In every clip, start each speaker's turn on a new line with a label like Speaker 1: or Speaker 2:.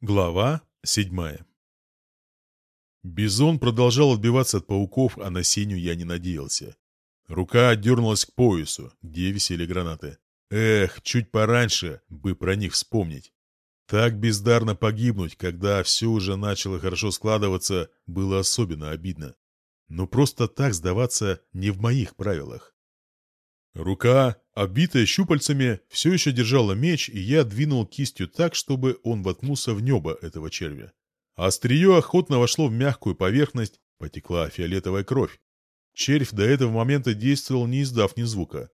Speaker 1: Глава седьмая Бизон продолжал отбиваться от пауков, а на синю я не надеялся. Рука отдернулась к поясу, где висели гранаты. Эх, чуть пораньше бы про них вспомнить. Так бездарно погибнуть, когда все уже начало хорошо складываться, было особенно обидно. Но просто так сдаваться не в моих правилах. Рука, обитая щупальцами, все еще держала меч, и я двинул кистью так, чтобы он воткнулся в небо этого червя. Острие охотно вошло в мягкую поверхность, потекла фиолетовая кровь. Червь до этого момента действовал, не издав ни звука.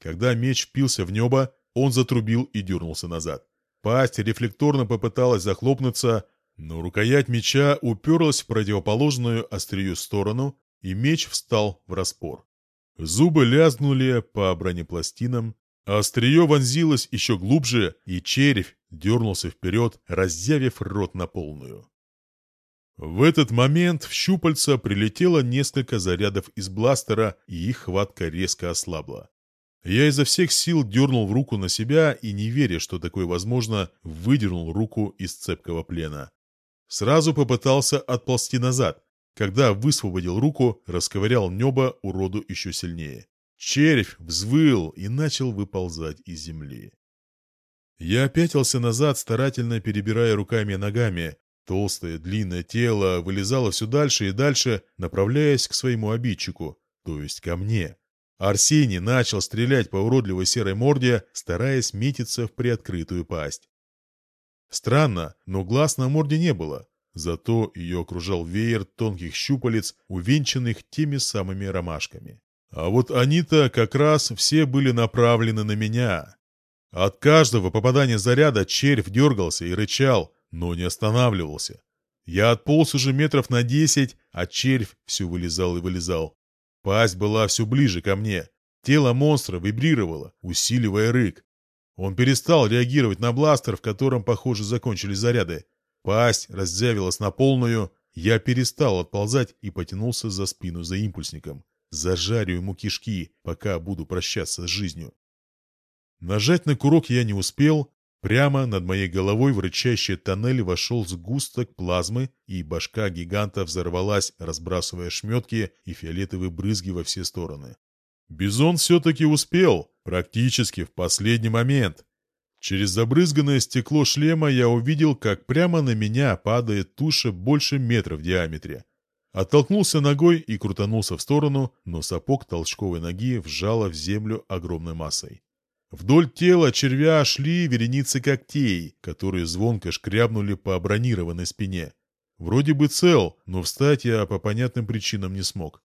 Speaker 1: Когда меч впился в небо, он затрубил и дернулся назад. Пасть рефлекторно попыталась захлопнуться, но рукоять меча уперлась в противоположную острию сторону, и меч встал в распор. Зубы лязгнули по бронепластинам, а острие вонзилось еще глубже, и червь дернулся вперед, разъявив рот на полную. В этот момент в щупальца прилетело несколько зарядов из бластера, и их хватка резко ослабла. Я изо всех сил дернул руку на себя и, не веря, что такое возможно, выдернул руку из цепкого плена. Сразу попытался отползти назад, когда высвободил руку, расковырял небо уроду еще сильнее. Червь взвыл и начал выползать из земли. Я пятился назад, старательно перебирая руками и ногами. Толстое, длинное тело вылезало все дальше и дальше, направляясь к своему обидчику, то есть ко мне. Арсений начал стрелять по уродливой серой морде, стараясь метиться в приоткрытую пасть. Странно, но глаз на морде не было. Зато ее окружал веер тонких щупалец, увенчанных теми самыми ромашками. А вот они-то как раз все были направлены на меня. От каждого попадания заряда червь дергался и рычал, но не останавливался. Я отполз уже метров на десять, а червь все вылезал и вылезал. Пасть была все ближе ко мне. Тело монстра вибрировало, усиливая рык. Он перестал реагировать на бластер, в котором, похоже, закончились заряды. Пасть разъявилась на полную. Я перестал отползать и потянулся за спину за импульсником. Зажарю ему кишки, пока буду прощаться с жизнью. Нажать на курок я не успел. Прямо над моей головой в рычащий тоннель вошел сгусток плазмы, и башка гиганта взорвалась, разбрасывая шметки и фиолетовые брызги во все стороны. Бизон все-таки успел, практически в последний момент. Через забрызганное стекло шлема я увидел, как прямо на меня падает туша больше метра в диаметре. Оттолкнулся ногой и крутанулся в сторону, но сапог толчковой ноги вжало в землю огромной массой. Вдоль тела червя шли вереницы когтей, которые звонко шкрябнули по бронированной спине. Вроде бы цел, но встать я по понятным причинам не смог.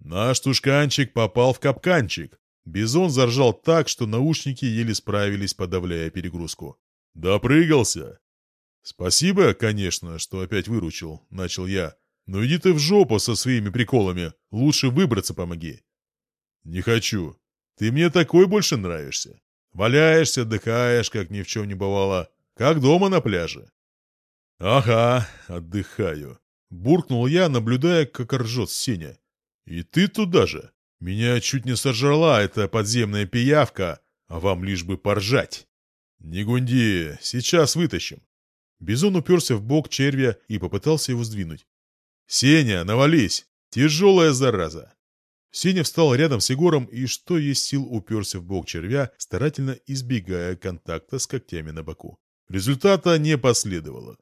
Speaker 1: Наш тушканчик попал в капканчик. Бизон заржал так, что наушники еле справились, подавляя перегрузку. «Допрыгался!» «Спасибо, конечно, что опять выручил», — начал я. «Но иди ты в жопу со своими приколами. Лучше выбраться помоги». «Не хочу. Ты мне такой больше нравишься. Валяешься, отдыхаешь, как ни в чем не бывало. Как дома на пляже». «Ага, отдыхаю», — буркнул я, наблюдая, как ржет Сеня. «И ты туда же?» Меня чуть не сожрала эта подземная пиявка, а вам лишь бы поржать. Не гунди, сейчас вытащим. Бизон уперся в бок червя и попытался его сдвинуть. «Сеня, навались! Тяжелая зараза!» Сеня встал рядом с Егором и, что есть сил, уперся в бок червя, старательно избегая контакта с когтями на боку. Результата не последовало.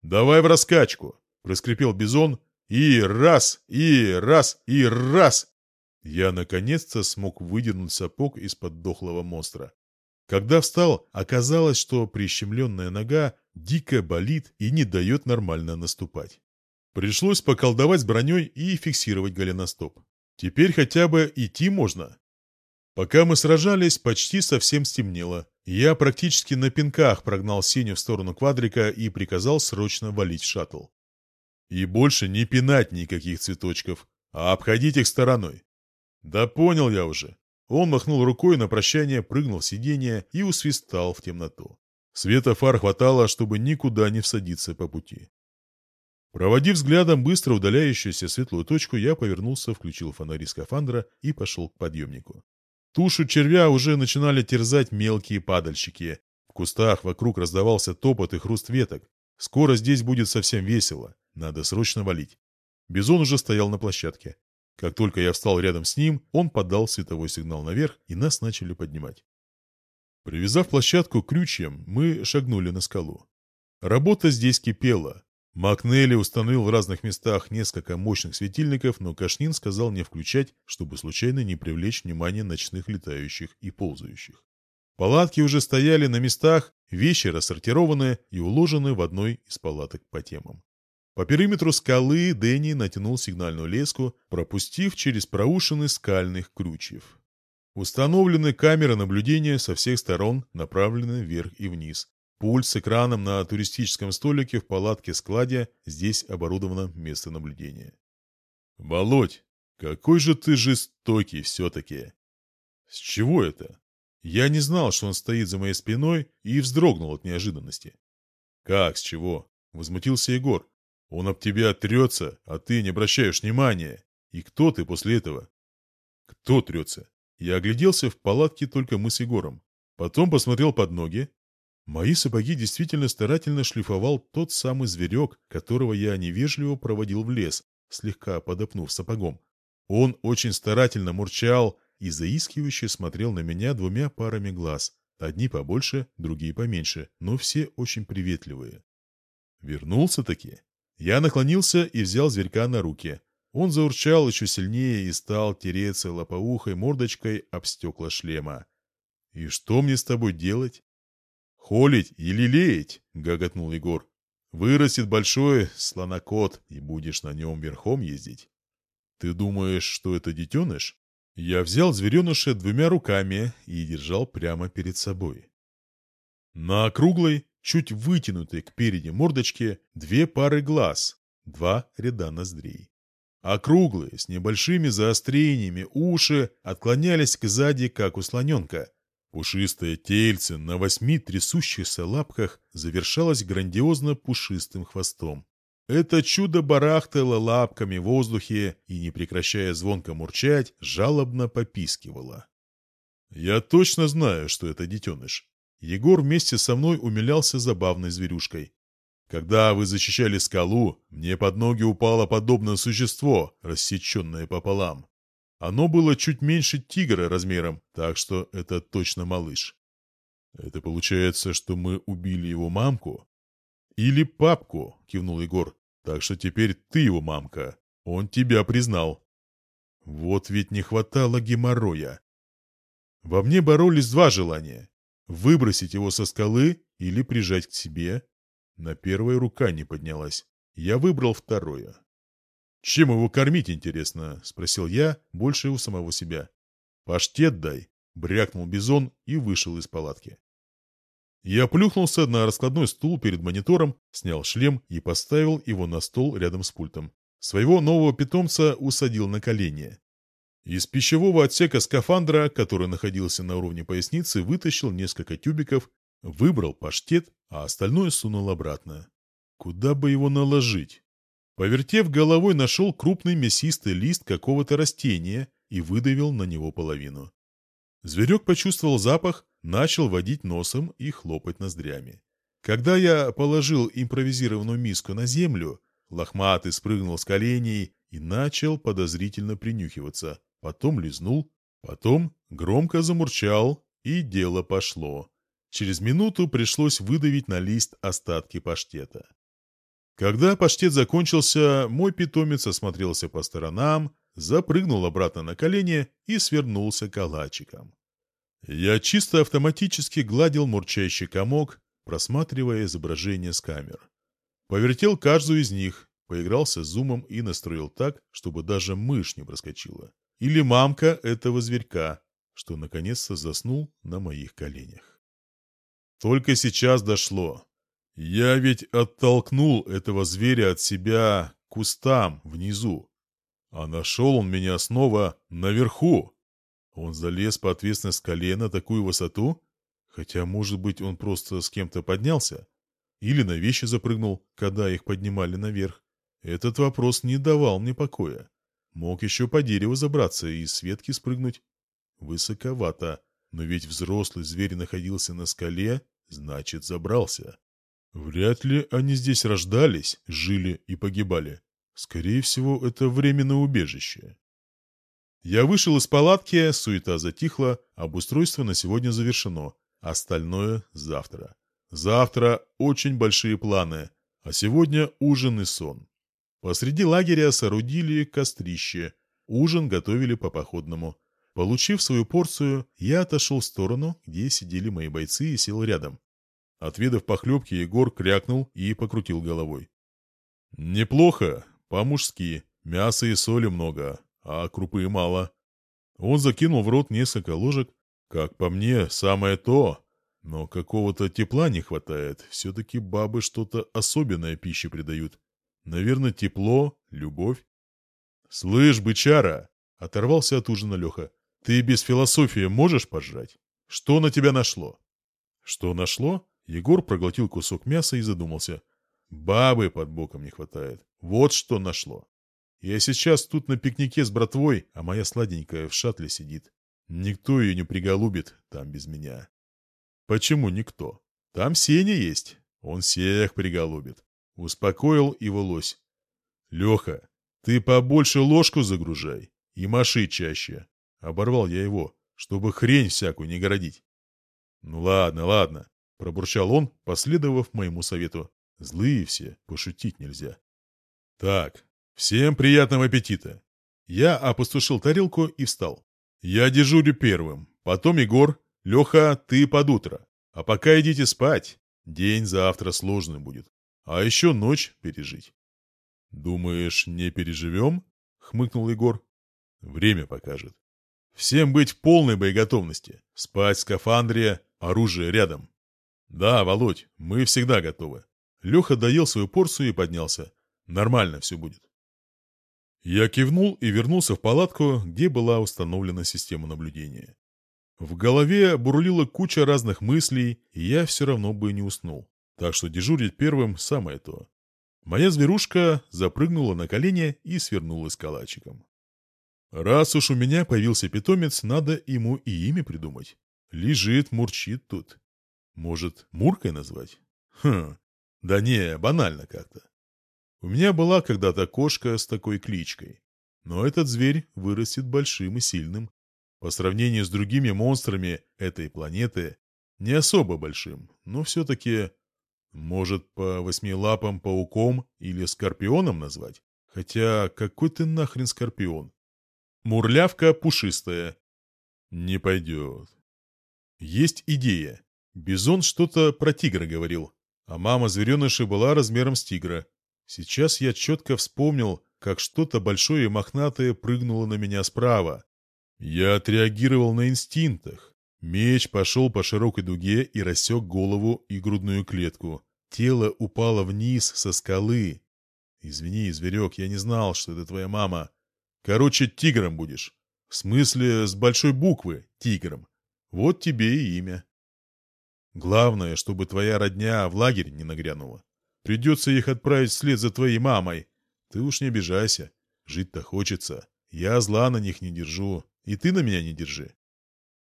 Speaker 1: «Давай в раскачку!» — проскрипел Бизон. «И раз, и раз, и раз!» Я наконец-то смог выдернуть сапог из-под дохлого монстра. Когда встал, оказалось, что прищемленная нога дико болит и не дает нормально наступать. Пришлось поколдовать с броней и фиксировать голеностоп. Теперь хотя бы идти можно. Пока мы сражались, почти совсем стемнело. Я практически на пинках прогнал Сеню в сторону квадрика и приказал срочно валить шаттл. И больше не пинать никаких цветочков, а обходить их стороной. «Да понял я уже». Он махнул рукой на прощание, прыгнул в сиденье и усвистал в темноту. Света фар хватало, чтобы никуда не всадиться по пути. Проводив взглядом быстро удаляющуюся светлую точку, я повернулся, включил фонари скафандра и пошел к подъемнику. Тушу червя уже начинали терзать мелкие падальщики. В кустах вокруг раздавался топот и хруст веток. Скоро здесь будет совсем весело. Надо срочно валить. Бизон уже стоял на площадке. Как только я встал рядом с ним, он подал световой сигнал наверх, и нас начали поднимать. Привязав площадку крючьям, мы шагнули на скалу. Работа здесь кипела. Макнелли установил в разных местах несколько мощных светильников, но Кашнин сказал не включать, чтобы случайно не привлечь внимание ночных летающих и ползающих. Палатки уже стояли на местах, вещи рассортированы и уложены в одной из палаток по темам. По периметру скалы Дэнни натянул сигнальную леску, пропустив через проушины скальных крючьев. Установлены камеры наблюдения со всех сторон, направлены вверх и вниз. Пульт с экраном на туристическом столике в палатке-складе, здесь оборудовано место наблюдения. «Володь, какой же ты жестокий все-таки!» «С чего это?» Я не знал, что он стоит за моей спиной, и вздрогнул от неожиданности. «Как, с чего?» — возмутился Егор. Он об тебя трется, а ты не обращаешь внимания. И кто ты после этого? Кто трется? Я огляделся в палатке только мы с Егором. Потом посмотрел под ноги. Мои сапоги действительно старательно шлифовал тот самый зверек, которого я невежливо проводил в лес, слегка подопнув сапогом. Он очень старательно мурчал и заискивающе смотрел на меня двумя парами глаз. Одни побольше, другие поменьше, но все очень приветливые. Вернулся-таки? Я наклонился и взял зверька на руки. Он заурчал еще сильнее и стал тереться лопоухой мордочкой об стекла шлема. «И что мне с тобой делать?» «Холить или леять?» — гоготнул Егор. «Вырастет большой слонокот, и будешь на нем верхом ездить». «Ты думаешь, что это детеныш?» Я взял звереныша двумя руками и держал прямо перед собой. На округлой, чуть вытянутой к переди мордочке, две пары глаз, два ряда ноздрей. Округлые, с небольшими заострениями уши отклонялись к сзади, как у слоненка. Пушистое тельце на восьми трясущихся лапках завершалось грандиозно пушистым хвостом. Это чудо барахтало лапками в воздухе и, не прекращая звонко мурчать, жалобно попискивало. «Я точно знаю, что это детеныш. Егор вместе со мной умилялся забавной зверюшкой. Когда вы защищали скалу, мне под ноги упало подобное существо, рассеченное пополам. Оно было чуть меньше тигра размером, так что это точно малыш. Это получается, что мы убили его мамку? Или папку, кивнул Егор. Так что теперь ты его мамка. Он тебя признал. Вот ведь не хватало геморроя. Во мне боролись два желания Выбросить его со скалы или прижать к себе? На первое рука не поднялась. Я выбрал второе. «Чем его кормить, интересно?» — спросил я, больше у самого себя. «Паштет дай», — брякнул Бизон и вышел из палатки. Я плюхнулся на раскладной стул перед монитором, снял шлем и поставил его на стол рядом с пультом. Своего нового питомца усадил на колени. Из пищевого отсека скафандра, который находился на уровне поясницы, вытащил несколько тюбиков, выбрал паштет, а остальное сунул обратно. Куда бы его наложить? Повертев головой, нашел крупный мясистый лист какого-то растения и выдавил на него половину. Зверек почувствовал запах, начал водить носом и хлопать ноздрями. Когда я положил импровизированную миску на землю, лохматый спрыгнул с коленей и начал подозрительно принюхиваться потом лизнул, потом громко замурчал, и дело пошло. Через минуту пришлось выдавить на лист остатки паштета. Когда паштет закончился, мой питомец осмотрелся по сторонам, запрыгнул обратно на колени и свернулся калачиком. Я чисто автоматически гладил мурчащий комок, просматривая изображение с камер. Повертел каждую из них, поигрался с зумом и настроил так, чтобы даже мышь не проскочила или мамка этого зверька, что наконец-то заснул на моих коленях. Только сейчас дошло. Я ведь оттолкнул этого зверя от себя кустам внизу, а нашел он меня снова наверху. Он залез по ответственной скале на такую высоту, хотя, может быть, он просто с кем-то поднялся или на вещи запрыгнул, когда их поднимали наверх. Этот вопрос не давал мне покоя. Мог еще по дереву забраться и с ветки спрыгнуть. Высоковато. Но ведь взрослый зверь находился на скале, значит, забрался. Вряд ли они здесь рождались, жили и погибали. Скорее всего, это временное убежище. Я вышел из палатки, суета затихла, обустройство на сегодня завершено. Остальное завтра. Завтра очень большие планы, а сегодня ужин и сон. Посреди лагеря соорудили кострище. Ужин готовили по походному. Получив свою порцию, я отошел в сторону, где сидели мои бойцы, и сел рядом. Отведав похлебки, Егор крякнул и покрутил головой. «Неплохо, по-мужски. Мяса и соли много, а крупы мало». Он закинул в рот несколько ложек. «Как по мне, самое то. Но какого-то тепла не хватает. Все-таки бабы что-то особенное пище придают. Наверное, тепло, любовь. «Слышь, бычара!» — оторвался от ужина Леха. «Ты без философии можешь пожрать? Что на тебя нашло?» «Что нашло?» Егор проглотил кусок мяса и задумался. «Бабы под боком не хватает. Вот что нашло. Я сейчас тут на пикнике с братвой, а моя сладенькая в шатле сидит. Никто ее не приголубит там без меня». «Почему никто? Там Сеня есть. Он всех приголубит. Успокоил его лось. «Леха, ты побольше ложку загружай и маши чаще». Оборвал я его, чтобы хрень всякую не городить. «Ну ладно, ладно», — пробурчал он, последовав моему совету. «Злые все, пошутить нельзя». «Так, всем приятного аппетита!» Я опустошил тарелку и встал. «Я дежурю первым, потом Егор, Леха, ты под утро. А пока идите спать, день завтра сложный будет. А еще ночь пережить. «Думаешь, не переживем?» — хмыкнул Егор. «Время покажет. Всем быть в полной боеготовности. Спать в скафандре, оружие рядом». «Да, Володь, мы всегда готовы». Леха доел свою порцию и поднялся. «Нормально все будет». Я кивнул и вернулся в палатку, где была установлена система наблюдения. В голове бурлила куча разных мыслей, и я все равно бы не уснул. Так что дежурить первым самое то. Моя зверушка запрыгнула на колени и свернулась калачиком. Раз уж у меня появился питомец, надо ему и имя придумать. Лежит, мурчит тут. Может, Муркой назвать? Хм, да не, банально как-то. У меня была когда-то кошка с такой кличкой. Но этот зверь вырастет большим и сильным. По сравнению с другими монстрами этой планеты, не особо большим, но все-таки может, по восьмилапам пауком или скорпионом назвать? Хотя какой ты нахрен скорпион? Мурлявка пушистая. Не пойдет. Есть идея. Бизон что-то про тигра говорил, а мама звереныша была размером с тигра. Сейчас я четко вспомнил, как что-то большое и мохнатое прыгнуло на меня справа. Я отреагировал на инстинктах. Меч пошел по широкой дуге и рассек голову и грудную клетку. Тело упало вниз со скалы. Извини, зверек, я не знал, что это твоя мама. Короче, тигром будешь. В смысле, с большой буквы «тигром». Вот тебе и имя. Главное, чтобы твоя родня в лагерь не нагрянула. Придется их отправить вслед за твоей мамой. Ты уж не обижайся. Жить-то хочется. Я зла на них не держу. И ты на меня не держи.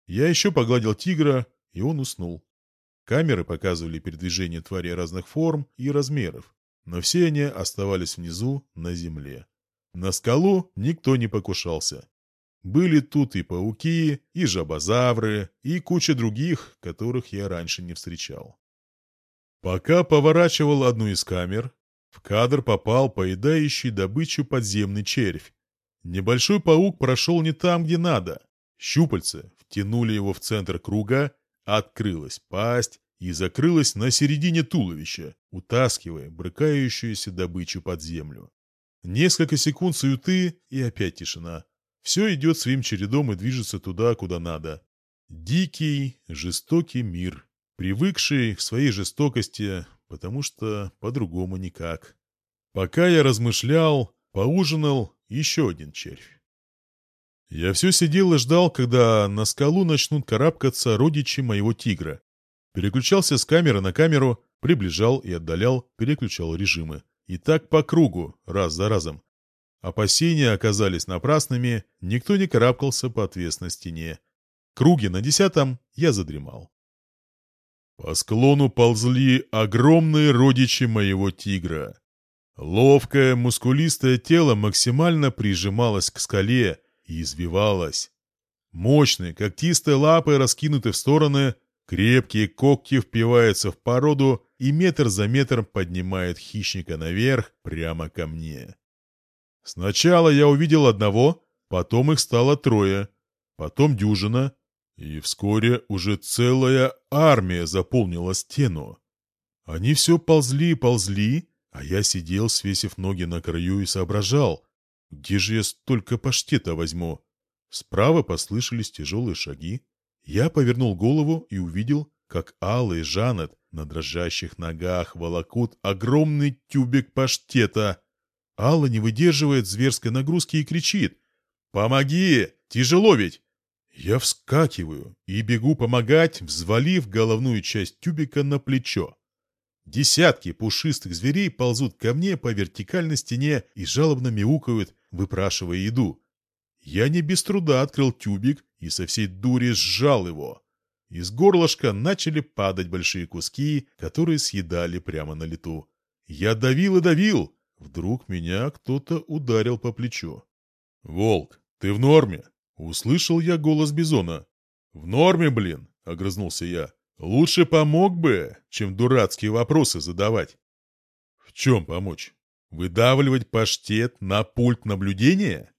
Speaker 1: Я еще погладил тигра, и он уснул. Камеры показывали передвижение тварей разных форм и размеров, но все они оставались внизу, на земле. На скалу никто не покушался. Были тут и пауки, и жабозавры, и куча других, которых я раньше не встречал. Пока поворачивал одну из камер, в кадр попал поедающий добычу подземный червь. Небольшой паук прошел не там, где надо. Щупальца втянули его в центр круга Открылась пасть и закрылась на середине туловища, утаскивая брыкающуюся добычу под землю. Несколько секунд суеты и опять тишина. Все идет своим чередом и движется туда, куда надо. Дикий, жестокий мир, привыкший к своей жестокости, потому что по-другому никак. Пока я размышлял, поужинал еще один червь. Я все сидел и ждал, когда на скалу начнут карабкаться родичи моего тигра. Переключался с камеры на камеру, приближал и отдалял, переключал режимы. И так по кругу, раз за разом. Опасения оказались напрасными, никто не карабкался по отвесной стене. Круги на десятом я задремал. По склону ползли огромные родичи моего тигра. Ловкое, мускулистое тело максимально прижималось к скале и извивалось. Мощные, когтистые лапы раскинуты в стороны, крепкие когти впиваются в породу и метр за метром поднимают хищника наверх прямо ко мне. Сначала я увидел одного, потом их стало трое, потом дюжина, и вскоре уже целая армия заполнила стену. Они все ползли и ползли, а я сидел, свесив ноги на краю и соображал, где же я столько паштета возьму. Справа послышались тяжелые шаги. Я повернул голову и увидел, как Алла и Жанет на дрожащих ногах волокут огромный тюбик паштета. Алла не выдерживает зверской нагрузки и кричит. «Помоги! Тяжело ведь!» Я вскакиваю и бегу помогать, взвалив головную часть тюбика на плечо. Десятки пушистых зверей ползут ко мне по вертикальной стене и жалобно мяукают, выпрашивая еду. Я не без труда открыл тюбик и со всей дури сжал его. Из горлышка начали падать большие куски, которые съедали прямо на лету. Я давил и давил. Вдруг меня кто-то ударил по плечу. «Волк, ты в норме?» Услышал я голос Бизона. «В норме, блин!» — огрызнулся я. «Лучше помог бы, чем дурацкие вопросы задавать». «В чем помочь? Выдавливать паштет на пульт наблюдения?»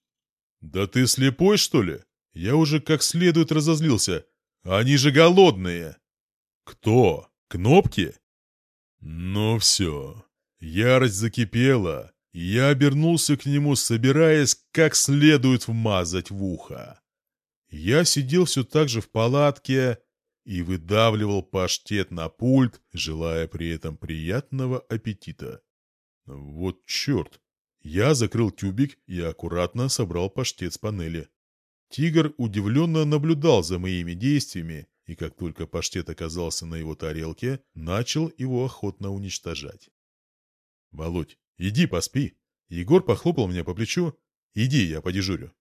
Speaker 1: «Да ты слепой, что ли?» Я уже как следует разозлился. «Они же голодные!» «Кто? Кнопки?» «Ну все. Ярость закипела, я обернулся к нему, собираясь как следует вмазать в ухо. Я сидел все так же в палатке и выдавливал паштет на пульт, желая при этом приятного аппетита. Вот черт! Я закрыл тюбик и аккуратно собрал паштет с панели. Тигр удивленно наблюдал за моими действиями, и как только паштет оказался на его тарелке, начал его охотно уничтожать. «Володь, иди поспи!» Егор похлопал меня по плечу. «Иди, я подежурю».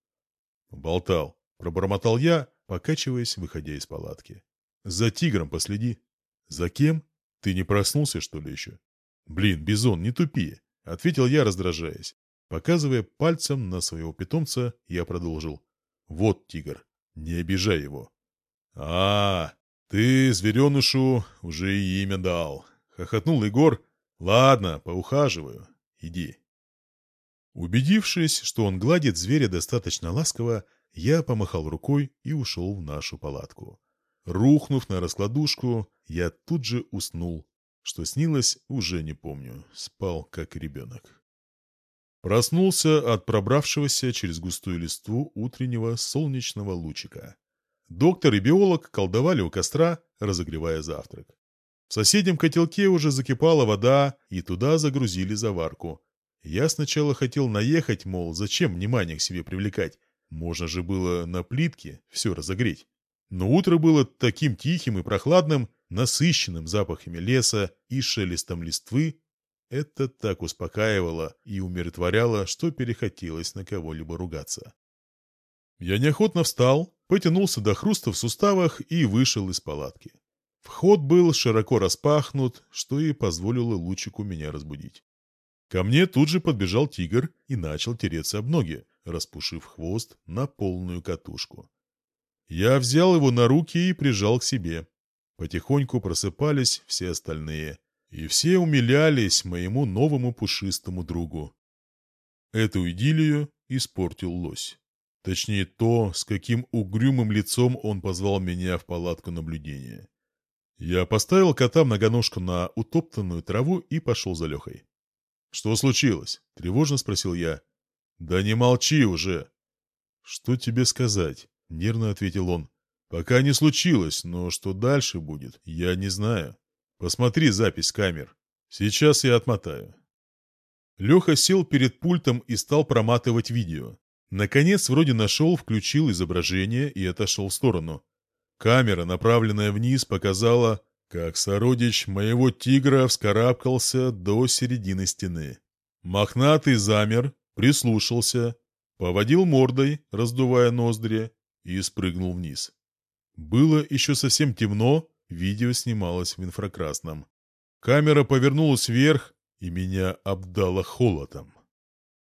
Speaker 1: «Болтал», — пробормотал я, покачиваясь, выходя из палатки. «За тигром последи». «За кем? Ты не проснулся, что ли, еще?» «Блин, Бизон, не тупи!» — ответил я, раздражаясь. Показывая пальцем на своего питомца, я продолжил. «Вот тигр, не обижай его». «А, ты зверенышу уже и имя дал», — хохотнул Егор. «Ладно, поухаживаю. Иди». Убедившись, что он гладит зверя достаточно ласково, я помахал рукой и ушел в нашу палатку. Рухнув на раскладушку, я тут же уснул. Что снилось, уже не помню. Спал, как ребенок. Проснулся от пробравшегося через густую листву утреннего солнечного лучика. Доктор и биолог колдовали у костра, разогревая завтрак. В соседнем котелке уже закипала вода, и туда загрузили заварку. Я сначала хотел наехать, мол, зачем внимание к себе привлекать? Можно же было на плитке все разогреть. Но утро было таким тихим и прохладным, насыщенным запахами леса и шелестом листвы, это так успокаивало и умиротворяло, что перехотелось на кого-либо ругаться. Я неохотно встал, потянулся до хруста в суставах и вышел из палатки. Вход был широко распахнут, что и позволило лучику меня разбудить. Ко мне тут же подбежал тигр и начал тереться об ноги, распушив хвост на полную катушку. Я взял его на руки и прижал к себе. Потихоньку просыпались все остальные, и все умилялись моему новому пушистому другу. Эту идиллию испортил лось. Точнее, то, с каким угрюмым лицом он позвал меня в палатку наблюдения. Я поставил кота многоножку на утоптанную траву и пошел за Лехой. «Что случилось?» — тревожно спросил я. «Да не молчи уже!» «Что тебе сказать?» — нервно ответил он. «Пока не случилось, но что дальше будет, я не знаю. Посмотри запись камер. Сейчас я отмотаю». Леха сел перед пультом и стал проматывать видео. Наконец, вроде нашел, включил изображение и отошел в сторону. Камера, направленная вниз, показала, как сородич моего тигра вскарабкался до середины стены. Мохнатый замер, прислушался, поводил мордой, раздувая ноздри, и спрыгнул вниз. Было еще совсем темно, Видео снималось в инфракрасном. Камера повернулась вверх, и меня обдало холодом.